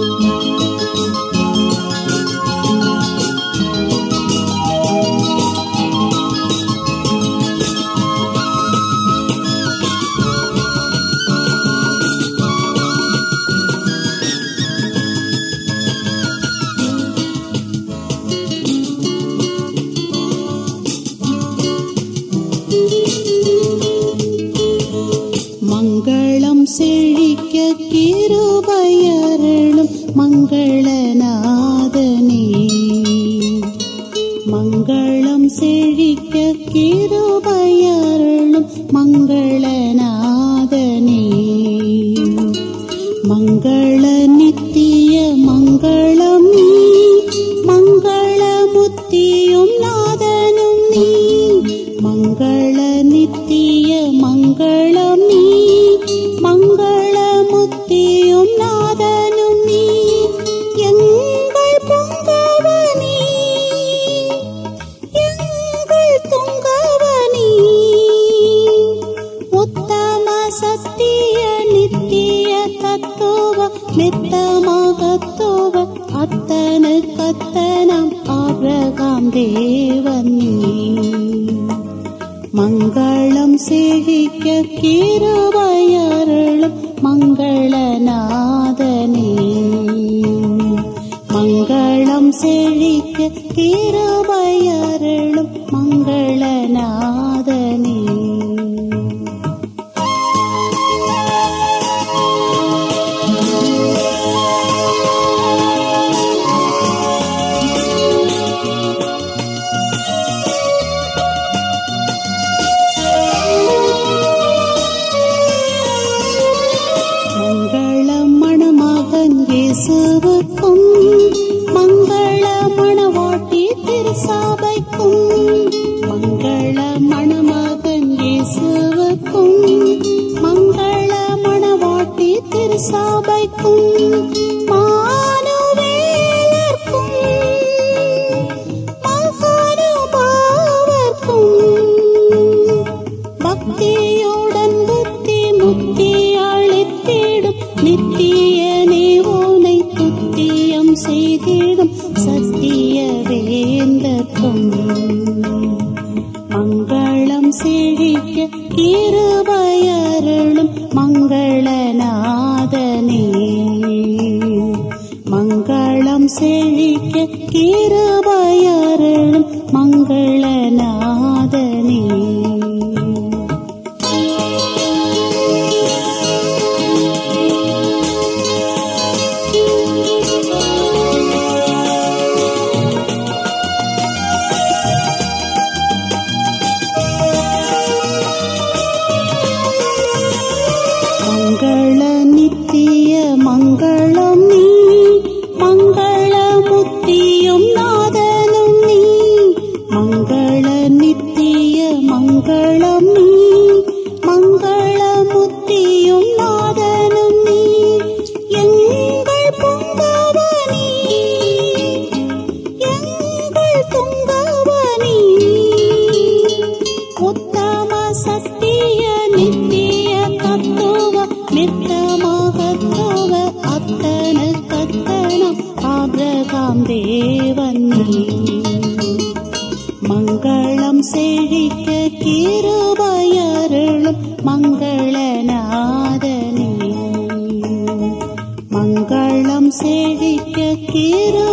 மங்களம் மங்களநாதனே. மங்களம் செழிக்க கிருபையருளும் மங்களநாதனே. மங்கள நித்திய மங்களம் நீ மங்களமுத்தியும் நாதனும் நீ. மங்கள நித்திய மங்களம் நீ மங்களமுத்தியும் நாதனும் நித்தமாக மெத்தமகத்துவ அத்தனு கத்தனம் ஆபிரகாம் தேவன் மங்களம் செழிக்க கிருபையருளும் மங்களநாதனே. மங்களம் செழிக்க கிருபையருளும் மங்களநாத திருசாபைக்கும் மங்கள மணமகன் இயேசுவுக்கும் மங்கள மணவாட்டி திருசாபைக்கும் மங்களம் செழிக்க இருபயருளும் மங்களநாதனே. மங்களம் செழிக்க இரு தேவன். மங்களம் செழிக்க கிருபயருளும் மங்களநாதனே. மங்களம் செழிக்க கிரு